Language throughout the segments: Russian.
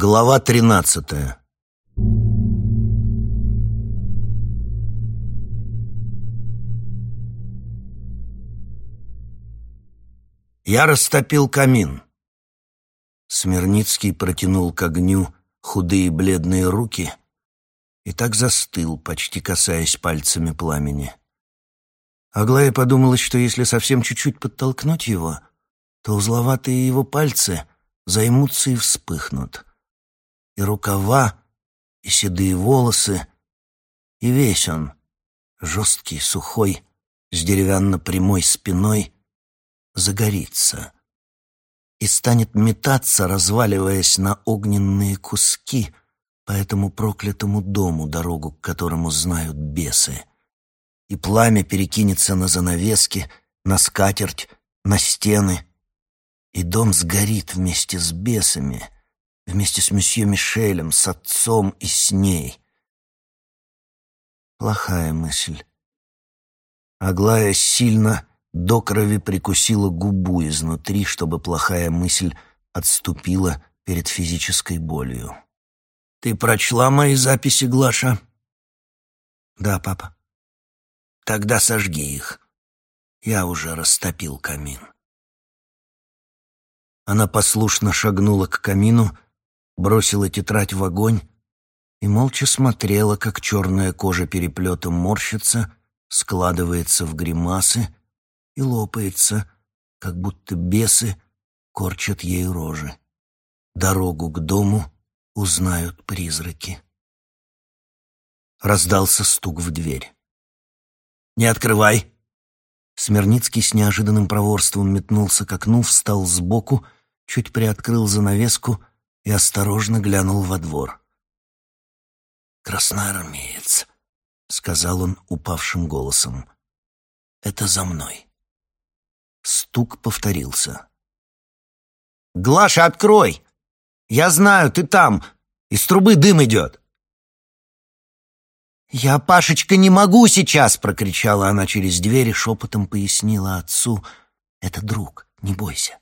Глава тринадцатая Я растопил камин. Смирницкий протянул к огню худые бледные руки и так застыл, почти касаясь пальцами пламени. Аглая подумала, что если совсем чуть-чуть подтолкнуть его, то узловатые его пальцы займутся и вспыхнут. И рукава, и седые волосы, и весь он, жесткий, сухой, с деревянно-прямой спиной, загорится и станет метаться, разваливаясь на огненные куски по этому проклятому дому, дорогу к которому знают бесы. И пламя перекинется на занавески, на скатерть, на стены, и дом сгорит вместе с бесами, вместе с месье Мишелем, с отцом и с ней. Плохая мысль. Аглая сильно до крови прикусила губу изнутри, чтобы плохая мысль отступила перед физической болью. «Ты прочла мои записи, Глаша?» «Да, папа». «Тогда сожги их. Я уже растопил камин». Она послушно шагнула к камину, бросила тетрадь в огонь и молча смотрела, как черная кожа переплетом морщится, складывается в гримасы, и лопается, как будто бесы корчат ей рожи. Дорогу к дому узнают призраки. Раздался стук в дверь. «Не открывай!» Смирницкий с неожиданным проворством метнулся к окну, встал сбоку, чуть приоткрыл занавеску и осторожно глянул во двор. «Красноармеец», — сказал он упавшим голосом. «Это за мной». Стук повторился. «Глаша, открой! Я знаю, ты там! Из трубы дым идет!» «Я, Пашечка, не могу сейчас!» — прокричала она через дверь и шепотом пояснила отцу. «Это друг, не бойся».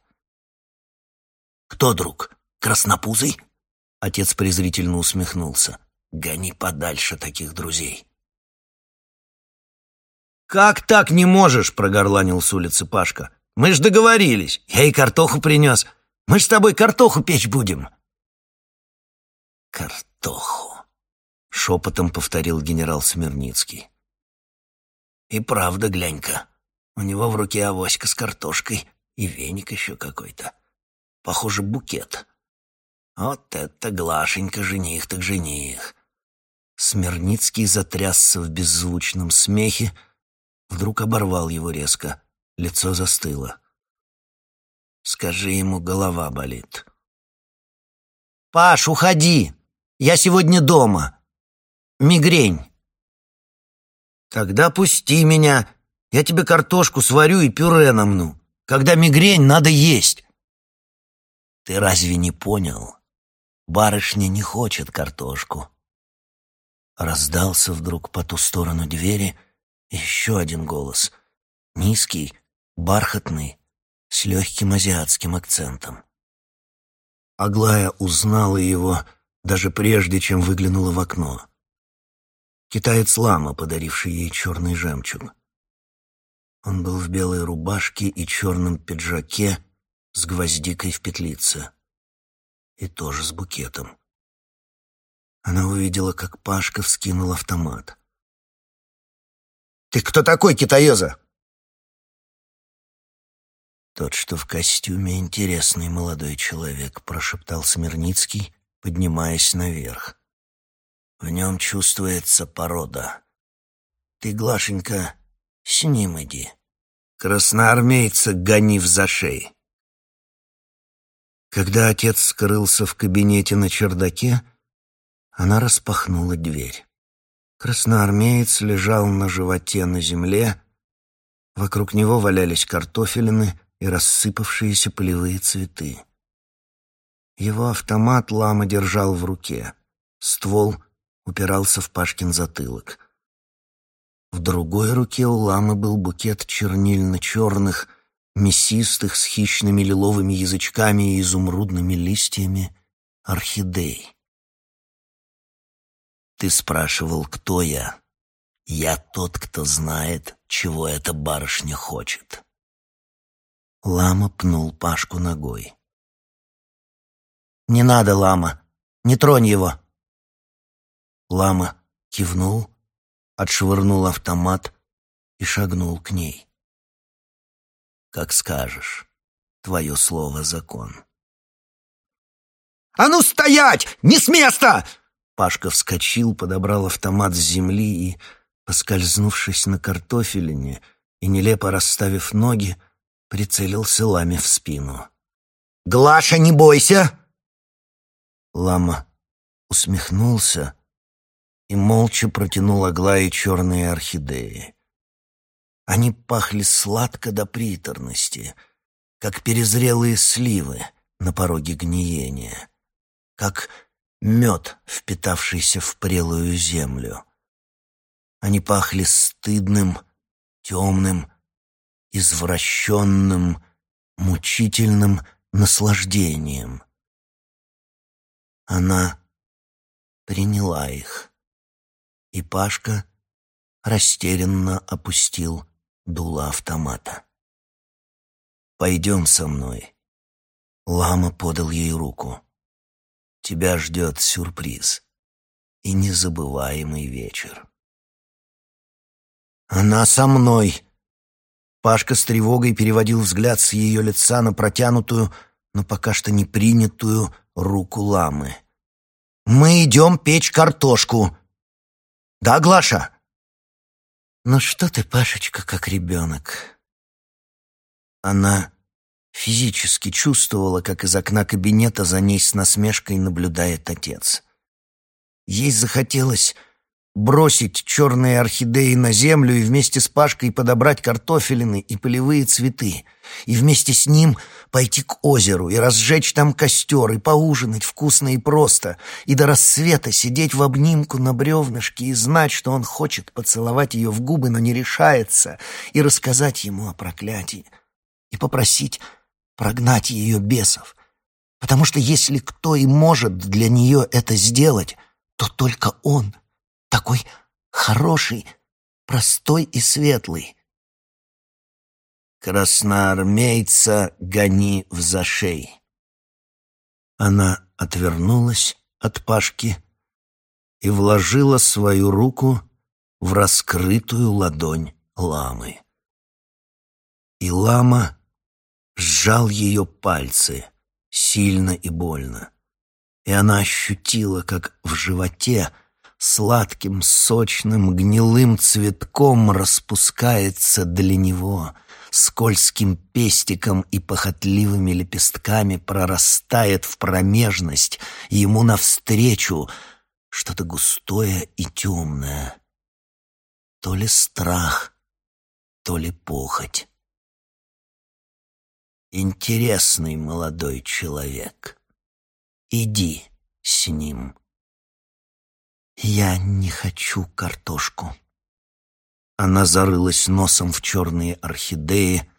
«Кто друг? Краснопузый?» Отец презрительно усмехнулся. «Гони подальше таких друзей». «Как так не можешь?» — прогорланил с улицы Пашка. «Мы ж договорились. Я и картоху принес. Мы ж с тобой картоху печь будем». «Картоху», — шепотом повторил генерал Смирницкий. «И правда, глянь-ка, у него в руке авоська с картошкой и веник еще какой-то. Похоже, букет. Вот это Глашенька, жених так жених». Смирницкий затрясся в беззвучном смехе, вдруг оборвал его резко. Лицо застыло. «Скажи ему, голова болит». «Паш, уходи! Я сегодня дома. Мигрень». «Тогда пусти меня. Я тебе картошку сварю и пюре намну. Когда мигрень, надо есть». «Ты разве не понял? Барышня не хочет картошку». Раздался вдруг по ту сторону двери еще один голос, низкий, бархатный, с легким азиатским акцентом. Аглая узнала его даже прежде, чем выглянула в окно. Китаец Лама, подаривший ей черный жемчуг. Он был в белой рубашке и черном пиджаке с гвоздикой в петлице. И тоже с букетом. Она увидела, как Пашка вскинул автомат. «Ты кто такой, китаёза?» «Тот, что в костюме, интересный молодой человек», — прошептал Смирницкий, поднимаясь наверх. «В нем чувствуется порода. Ты, Глашенька, с ним иди. Красноармейца гони в зашей». Когда отец скрылся в кабинете на чердаке, она распахнула дверь. Красноармеец лежал на животе на земле, вокруг него валялись картофелины и рассыпавшиеся полевые цветы. Его автомат Лама держал в руке. Ствол упирался в Пашкин затылок. В другой руке у Ламы был букет чернильно-черных, мясистых, с хищными лиловыми язычками и изумрудными листьями орхидей. Ты спрашивал, кто я? Я тот, кто знает, чего эта барышня хочет. Лама пнул Пашку ногой. «Не надо, Лама! Не тронь его!» Лама кивнул, отшвырнул автомат и шагнул к ней. «Как скажешь, твое слово — закон». «А ну стоять! Не с места!» Пашка вскочил, подобрал автомат с земли и, поскользнувшись на картофелине и нелепо расставив ноги, прицелился Ламе в спину. «Глаша, не бойся!» Лама усмехнулся и молча протянул Аглае черные орхидеи. Они пахли сладко до приторности, как перезрелые сливы на пороге гниения, как мед, впитавшийся в прелую землю. Они пахли стыдным, темным, извращенным, мучительным наслаждением. Она приняла их, и Пашка растерянно опустил дуло автомата. «Пойдем со мной». Лама подал ей руку. «Тебя ждет сюрприз и незабываемый вечер». «Она со мной!» Пашка с тревогой переводил взгляд с ее лица на протянутую, но пока что не принятую руку ламы. «Мы идем печь картошку!» «Да, Глаша?» «Ну что ты, Пашечка, как ребенок?» Она физически чувствовала, как из окна кабинета за ней с насмешкой наблюдает отец. Ей захотелось бросить черные орхидеи на землю и вместе с Пашкой подобрать картофелины и полевые цветы, и вместе с ним пойти к озеру и разжечь там костер, и поужинать вкусно и просто, и до рассвета сидеть в обнимку на бревнышке и знать, что он хочет поцеловать ее в губы, но не решается, и рассказать ему о проклятии, и попросить прогнать ее бесов. Потому что если кто и может для нее это сделать, то только он — такой хороший, простой и светлый. Красноармейца гони в зашей. Она отвернулась от Пашки и вложила свою руку в раскрытую ладонь ламы. И лама сжал ее пальцы сильно и больно, и она ощутила, как в животе сладким, сочным, гнилым цветком распускается для него, скользким пестиком и похотливыми лепестками прорастает в промежность, ему навстречу что-то густое и темное. То ли страх, то ли похоть. Интересный молодой человек. Иди с ним. «Я не хочу картошку». Она зарылась носом в черные орхидеи,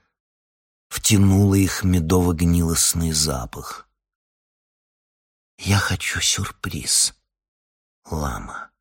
втянула их медово-гнилостный запах. «Я хочу сюрприз, лама».